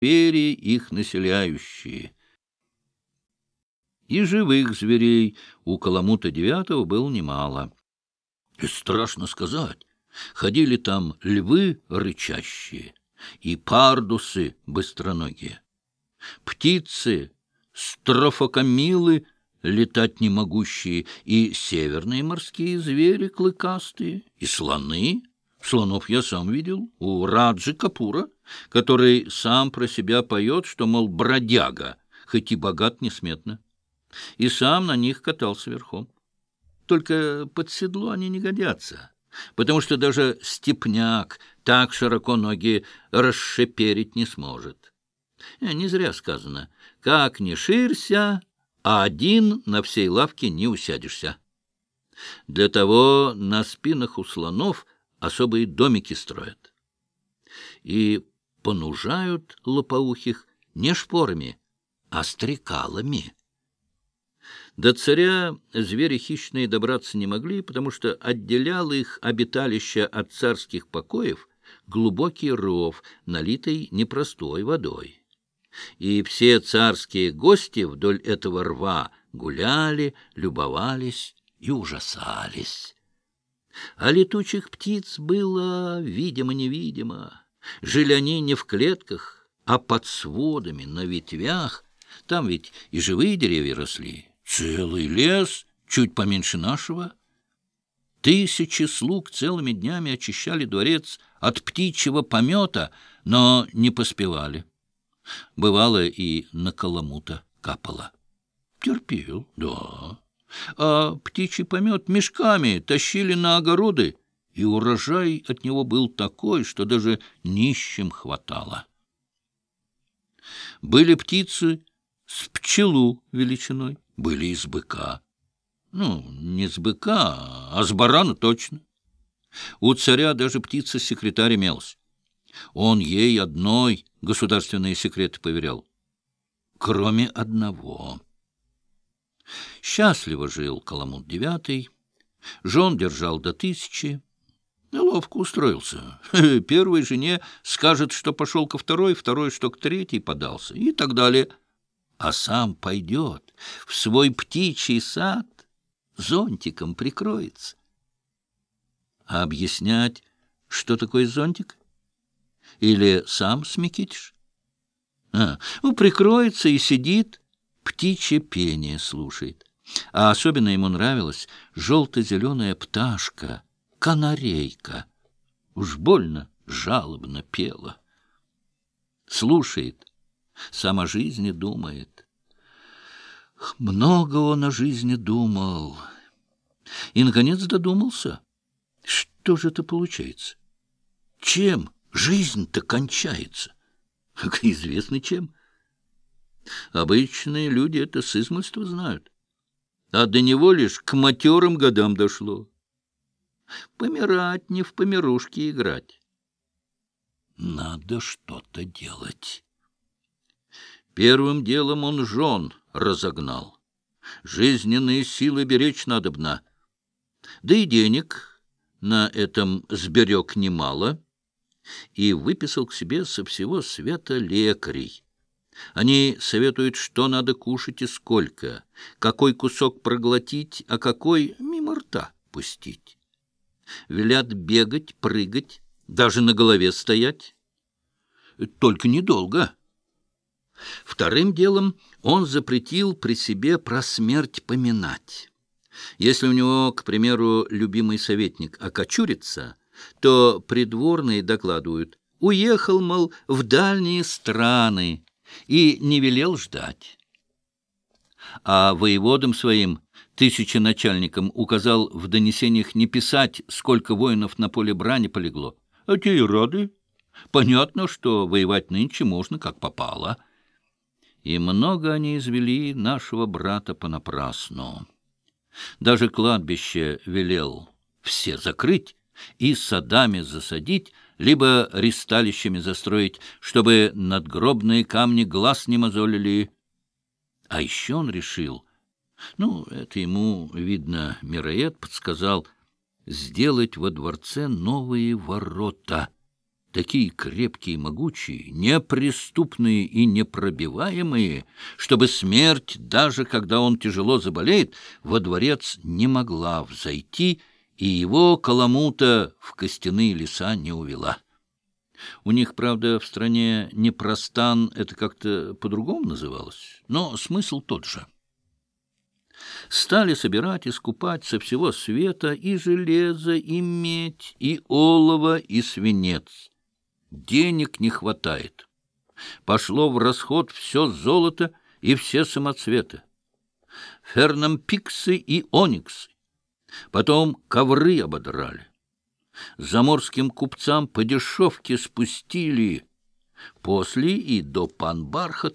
звери их населяющие. И живых зверей у Каламута девятого было немало. И страшно сказать, ходили там львы рычащие и пардусы быстроногие, птицы, строфокамилы летать не могущие, и северные морские звери клыкастые, и слоны. Слонов я сам видел у Раджи Капура, который сам про себя поет, что, мол, бродяга, хоть и богат несметно, и сам на них катался верхом. Только под седло они не годятся, потому что даже степняк так широко ноги расшеперить не сможет. Э, не зря сказано, как не ширься, а один на всей лавке не усядешься. Для того на спинах у слонов особые домики строят. И понужают лопоухих не шпорами, а стрекалами. До царя звери хищные добраться не могли, потому что отделял их обиталище от царских покоев глубокий ров, налитый непростой водой. И все царские гости вдоль этого рва гуляли, любовались и ужасались. А летучих птиц было видимо-невидимо. Жили они не в клетках, а под сводами, на ветвях. Там ведь и живые деревья росли. Целый лес, чуть поменьше нашего. Тысячи слуг целыми днями очищали дворец от птичьего помета, но не поспевали. Бывало, и на каламута капало. Терпел, да. А птичий помет мешками тащили на огороды, и урожай от него был такой, что даже нищим хватало. Были птицы с пчелу величиной были из быка. Ну, не с быка, а с барана точно. У царя даже птица-секретарь имелась. Он ей одной государственные секреты поверял. Кроме одного. Счастливо жил Каламут девятый, жен держал до тысячи. Ловко устроился. Первой жене скажет, что пошел ко второй, второй, что к третьей подался, и так далее — а сам пойдет в свой птичий сад, зонтиком прикроется. А объяснять, что такое зонтик? Или сам смекитишь? А, ну, прикроется и сидит, птичье пение слушает. А особенно ему нравилась желто-зеленая пташка, канарейка. Уж больно жалобно пела. Слушает, сам о жизни думает. Много он о жизни думал. И, наконец, додумался. Что же это получается? Чем жизнь-то кончается? Как известно, чем. Обычные люди это с измольства знают. А до него лишь к матерым годам дошло. Помирать не в помирушки играть. Надо что-то делать. Первым делом он жен разогнал. Жизненные силы беречь надобно. Да и денег на этом сберег немало. И выписал к себе со всего света лекарей. Они советуют, что надо кушать и сколько, какой кусок проглотить, а какой мимо рта пустить. Велят бегать, прыгать, даже на голове стоять. Только недолго. Вторым делом он запретил при себе про смерть поминать. Если у него, к примеру, любимый советник окочурится, то придворные докладывают, уехал, мол, в дальние страны и не велел ждать. А воеводам своим, тысяченачальникам, указал в донесениях не писать, сколько воинов на поле брани полегло. А те и рады. Понятно, что воевать нынче можно, как попало — и много они извели нашего брата понапрасну. Даже кладбище велел все закрыть и садами засадить, либо ристалищами застроить, чтобы надгробные камни глаз не мозолили. А еще он решил, ну, это ему, видно, Мироед подсказал, сделать во дворце новые ворота, такие крепкие и могучие, неприступные и непробиваемые, чтобы смерть, даже когда он тяжело заболеет, во дворец не могла взойти, и его Каламута в костяные леса не увела. У них, правда, в стране не простан, это как-то по-другому называлось, но смысл тот же. Стали собирать и скупать со всего света и железо, и медь, и олово, и свинец. Денег не хватает. Пошло в расход все золото и все самоцветы. Фернампиксы и ониксы. Потом ковры ободрали. Заморским купцам по дешевке спустили. После и до пан Бархат